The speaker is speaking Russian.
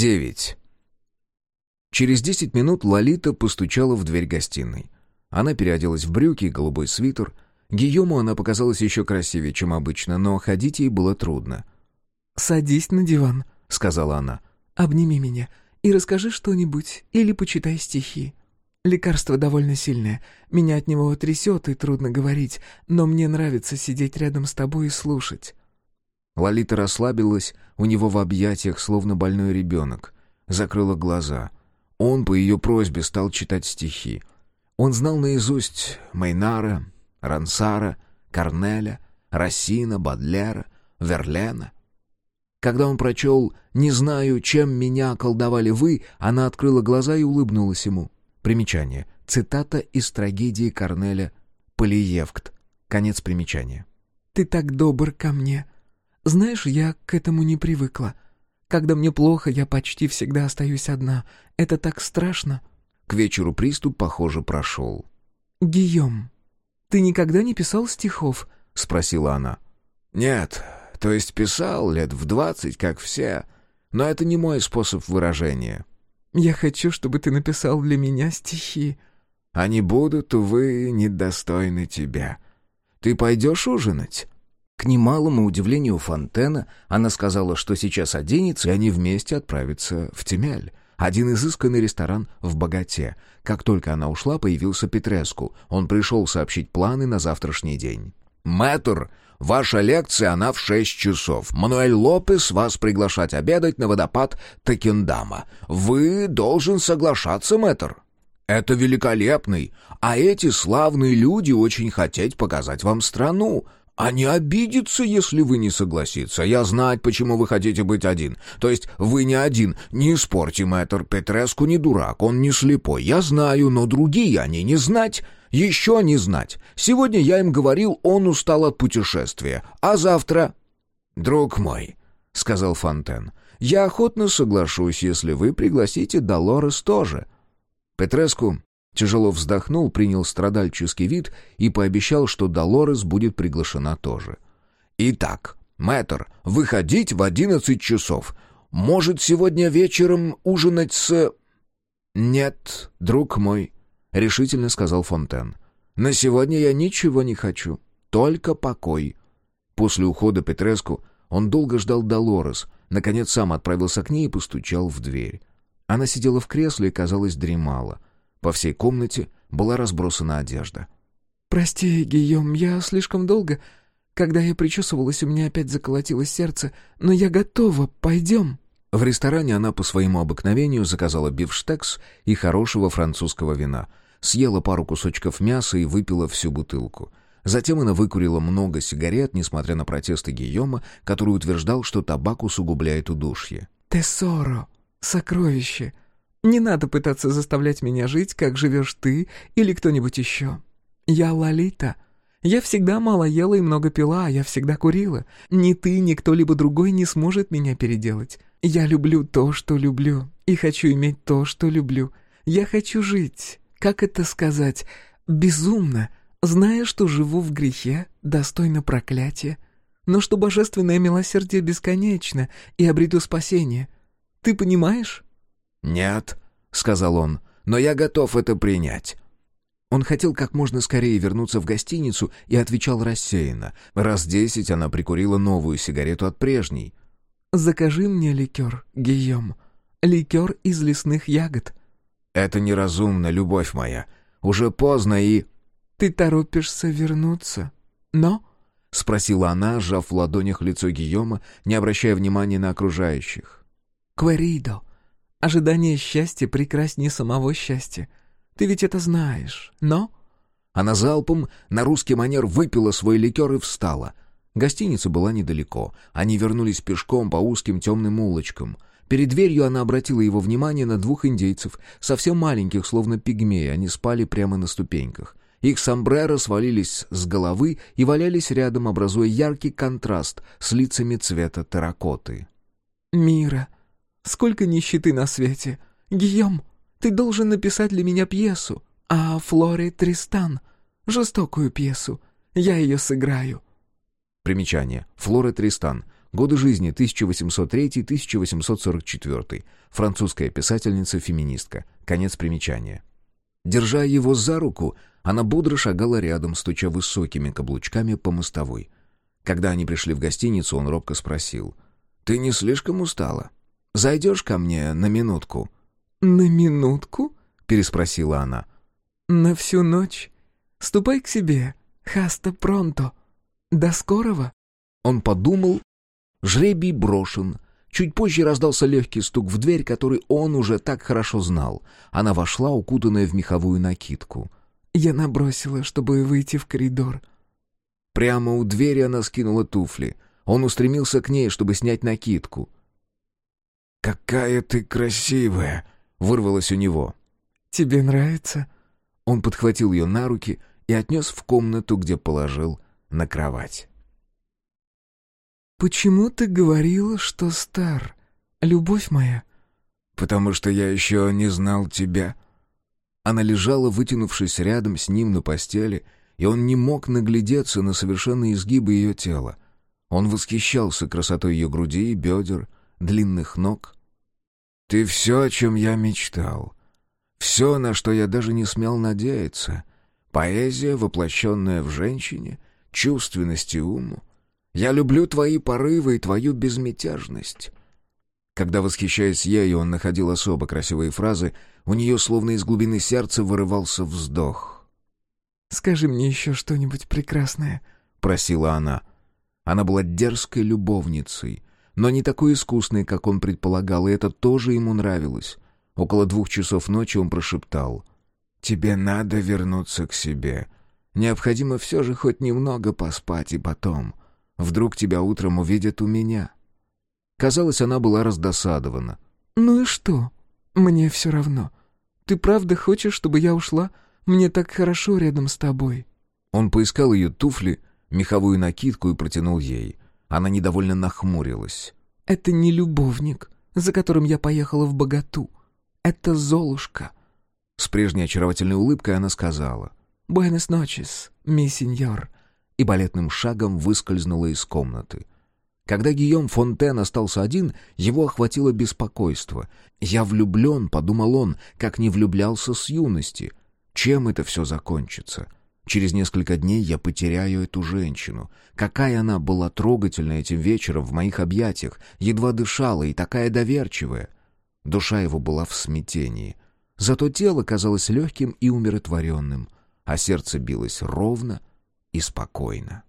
9. Через десять минут Лолита постучала в дверь гостиной. Она переоделась в брюки и голубой свитер. Гийому она показалась еще красивее, чем обычно, но ходить ей было трудно. «Садись на диван», — сказала она. «Обними меня и расскажи что-нибудь или почитай стихи. Лекарство довольно сильное, меня от него трясет и трудно говорить, но мне нравится сидеть рядом с тобой и слушать». Лолита расслабилась у него в объятиях, словно больной ребенок. Закрыла глаза. Он по ее просьбе стал читать стихи. Он знал наизусть Майнара, Рансара, Корнеля, Рассина, Бадлера, Верлена. Когда он прочел «Не знаю, чем меня колдовали вы», она открыла глаза и улыбнулась ему. Примечание. Цитата из трагедии Корнеля «Полиевкт». Конец примечания. «Ты так добр ко мне. Знаешь, я к этому не привыкла. Когда мне плохо, я почти всегда остаюсь одна. Это так страшно». К вечеру приступ, похоже, прошел. «Гийом, ты никогда не писал стихов?» — спросила она. «Нет, то есть писал лет в двадцать, как все, но это не мой способ выражения». «Я хочу, чтобы ты написал для меня стихи». «Они будут, увы, недостойны тебя. Ты пойдешь ужинать?» К немалому удивлению Фонтена, она сказала, что сейчас оденется, и они вместе отправятся в Темяль. Один изысканный ресторан в Богате. Как только она ушла, появился Петреску. Он пришел сообщить планы на завтрашний день. «Мэтр, ваша лекция, она в шесть часов. Мануэль Лопес вас приглашать обедать на водопад Текендама. Вы должен соглашаться, мэтр». «Это великолепный, а эти славные люди очень хотеть показать вам страну. А не обидится, если вы не согласится. Я знать, почему вы хотите быть один. То есть вы не один. Не спорьте, мэтр. Петреску не дурак, он не слепой. Я знаю, но другие они не знать. Еще не знать. Сегодня я им говорил, он устал от путешествия. А завтра... «Друг мой», — сказал Фонтен, — «я охотно соглашусь, если вы пригласите Долорес тоже». Петреску Тяжело вздохнул, принял страдальческий вид и пообещал, что Долорес будет приглашена тоже. «Итак, мэтр, выходить в одиннадцать часов. Может, сегодня вечером ужинать с...» «Нет, друг мой», — решительно сказал Фонтен. «На сегодня я ничего не хочу, только покой». После ухода Петреску он долго ждал Долорес, наконец сам отправился к ней и постучал в дверь. Она сидела в кресле и, казалось, дремала — по всей комнате была разбросана одежда. «Прости, Гийом, я слишком долго. Когда я причесывалась, у меня опять заколотилось сердце. Но я готова, пойдем». В ресторане она по своему обыкновению заказала бифштекс и хорошего французского вина. Съела пару кусочков мяса и выпила всю бутылку. Затем она выкурила много сигарет, несмотря на протесты Гийома, который утверждал, что табак усугубляет удушье. «Тессоро! Сокровище! Не надо пытаться заставлять меня жить, как живешь ты или кто-нибудь еще. Я Лолита. Я всегда мало ела и много пила, а я всегда курила. Ни ты, ни кто-либо другой не сможет меня переделать. Я люблю то, что люблю, и хочу иметь то, что люблю. Я хочу жить, как это сказать, безумно, зная, что живу в грехе, достойно проклятия, но что божественное милосердие бесконечно и обрету спасение. Ты понимаешь?» «Нет», — сказал он, — «но я готов это принять». Он хотел как можно скорее вернуться в гостиницу и отвечал рассеянно. Раз десять она прикурила новую сигарету от прежней. «Закажи мне ликер, Гийом. Ликер из лесных ягод». «Это неразумно, любовь моя. Уже поздно и...» «Ты торопишься вернуться, но...» — спросила она, сжав в ладонях лицо Гийома, не обращая внимания на окружающих. «Кверидо, Ожидание счастья прекраснее самого счастья. Ты ведь это знаешь, но...» Она залпом на русский манер выпила свой ликер и встала. Гостиница была недалеко. Они вернулись пешком по узким темным улочкам. Перед дверью она обратила его внимание на двух индейцев, совсем маленьких, словно пигмеи. Они спали прямо на ступеньках. Их сомбреро свалились с головы и валялись рядом, образуя яркий контраст с лицами цвета терракоты. «Мира», Сколько нищеты на свете! Гийом, ты должен написать для меня пьесу. А Флоре Тристан. Жестокую пьесу. Я ее сыграю». Примечание. Флора Тристан. Годы жизни 1803-1844. Французская писательница-феминистка. Конец примечания. Держа его за руку, она бодро шагала рядом, стуча высокими каблучками по мостовой. Когда они пришли в гостиницу, он робко спросил. «Ты не слишком устала? Зайдешь ко мне на минутку?» «На минутку?» — переспросила она. «На всю ночь. Ступай к себе. Хаста пронто. До скорого». Он подумал. Жребий брошен. Чуть позже раздался легкий стук в дверь, который он уже так хорошо знал. Она вошла, укутанная в меховую накидку. «Я набросила, чтобы выйти в коридор». Прямо у двери она скинула туфли. Он устремился к ней, чтобы снять накидку. «Какая ты красивая!» — вырвалось у него. «Тебе нравится?» Он подхватил ее на руки и отнес в комнату, где положил на кровать. «Почему ты говорила, что стар, любовь моя?» «Потому что я еще не знал тебя». Она лежала, вытянувшись рядом с ним на постели, и он не мог наглядеться на совершенные изгибы ее тела. Он восхищался красотой ее груди и бедер, длинных ног. «Ты все, о чем я мечтал. Все, на что я даже не смел надеяться. Поэзия, воплощенная в женщине, чувственность и ум. Я люблю твои порывы и твою безмятежность». Когда, восхищаясь ею, он находил особо красивые фразы, у нее словно из глубины сердца вырывался вздох. «Скажи мне еще что-нибудь прекрасное», — просила она. Она была дерзкой любовницей, но не такой искусной, как он предполагал, и это тоже ему нравилось. Около двух часов ночи он прошептал. «Тебе надо вернуться к себе. Необходимо все же хоть немного поспать, и потом. Вдруг тебя утром увидят у меня». Казалось, она была раздосадована. «Ну и что? Мне все равно. Ты правда хочешь, чтобы я ушла? Мне так хорошо рядом с тобой». Он поискал ее туфли, меховую накидку и протянул ей. Она недовольно нахмурилась. «Это не любовник, за которым я поехала в богату. Это Золушка». С прежней очаровательной улыбкой она сказала. «Буэнос ночес, ми сеньор», и балетным шагом выскользнула из комнаты. Когда Гийом Фонтен остался один, его охватило беспокойство. «Я влюблен», — подумал он, как не влюблялся с юности. «Чем это все закончится?» Через несколько дней я потеряю эту женщину. Какая она была трогательна этим вечером в моих объятиях, едва дышала и такая доверчивая. Душа его была в смятении. Зато тело казалось легким и умиротворенным, а сердце билось ровно и спокойно.